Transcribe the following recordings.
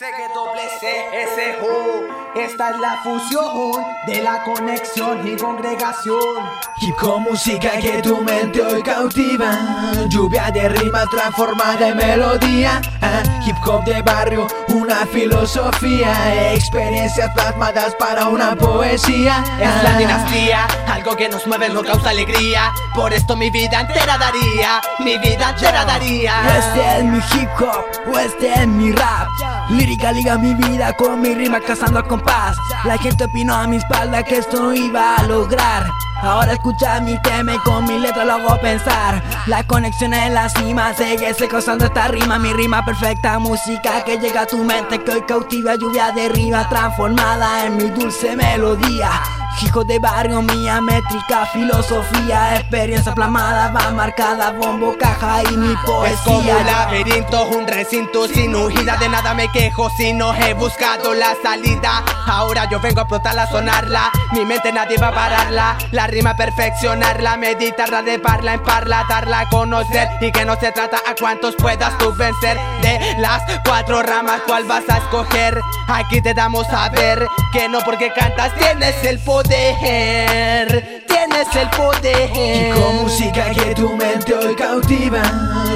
CGWCSU, esta es la fusión de la conexión y congregación. Hip hop música que tu mente hoy cautiva, lluvia de rimas transformada en melodía. Ah, hip hop de barrio, una filosofía, experiencias plasmadas para una poesía. Es la dinastía, algo que nos mueve, no causa alegría. Por esto mi vida entera daría, mi vida entera daría. Este es mi hip hop, o este es mi rap. Lírica liga mi vida con mi rima cazando a compás. La gente opinó a mi espalda que esto no iba a lograr. Ahora escucha mi tema y con mi letra lo hago pensar La conexión en la cima, sigue causando esta rima Mi rima perfecta, música que llega a tu mente Que hoy cautiva lluvia de rima Transformada en mi dulce melodía Hijo de barrio, mía métrica, filosofía, experiencia plasmada, va marcada, bombo, caja y mi poesía. Es como un laberinto, un recinto sin huida, de nada me quejo si no he buscado la salida. Ahora yo vengo a explotarla, sonarla, mi mente nadie va a pararla, la rima perfeccionarla, meditarla, de parla en parla, darla a conocer y que no se trata a cuantos puedas tú vencer. De las cuatro ramas, ¿cuál vas a escoger? Aquí te damos a ver que no porque cantas tienes el poder poder tienes el poder. Y con música que tu mente hoy cautiva,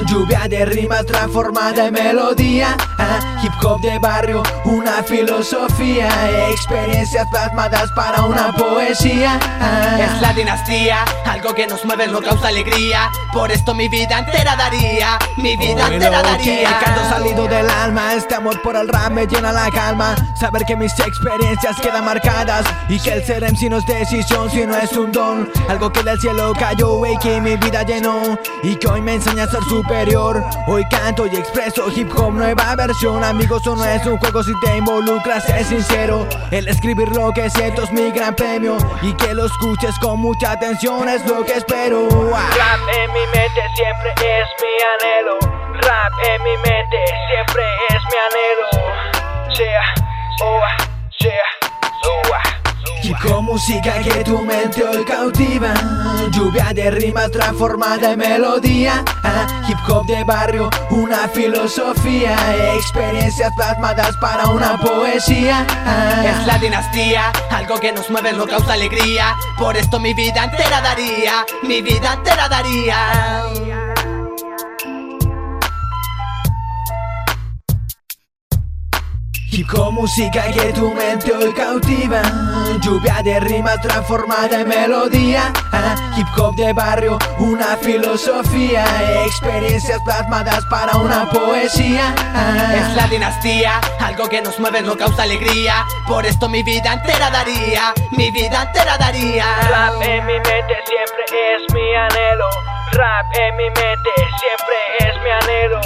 lluvia de rimas transformada en melodía. Ah, hip hop de barrio, una filosofía, experiencias plasmadas para una poesía. Ah. Es la dinastía, algo que nos mueve, no causa alegría. Por esto mi vida entera daría, mi vida entera daría. canto salido del alma, este amor por el rap me llena la calma. Saber que mis experiencias quedan marcadas y que el ser si no es decisión, si no es un don Algo que del cielo cayó y que mi vida llenó. Y que hoy me enseña a ser superior. Hoy canto y expreso hip hop nueva versión. Amigos, eso no es un juego si te involucras, es sincero. El escribir lo que siento es mi gran premio. Y que lo escuches con mucha atención es lo que espero. Rap en mi mente siempre es mi anhelo. Rap en mi mente siempre es mi anhelo. Sea, Hop música que tu mente hoy cautiva. Lluvia de rimas transformada en melodía. Ah, Hip hop de barrio, una filosofía. Experiencias plasmadas para una poesía. Ah. Es la dinastía, algo que nos mueve, no causa alegría. Por esto mi vida entera daría, mi vida entera daría Hip hop música que tu mente hoy cautiva. Lluvia de rimas transformada en melodía. Ah, Hip hop de barrio, una filosofía. Experiencias plasmadas para una poesía. Ah. Es la dinastía, algo que nos mueve, no causa alegría. Por esto mi vida entera daría, mi vida entera daría. Rap en mi mente siempre es mi anhelo. Rap en mi mente siempre es mi anhelo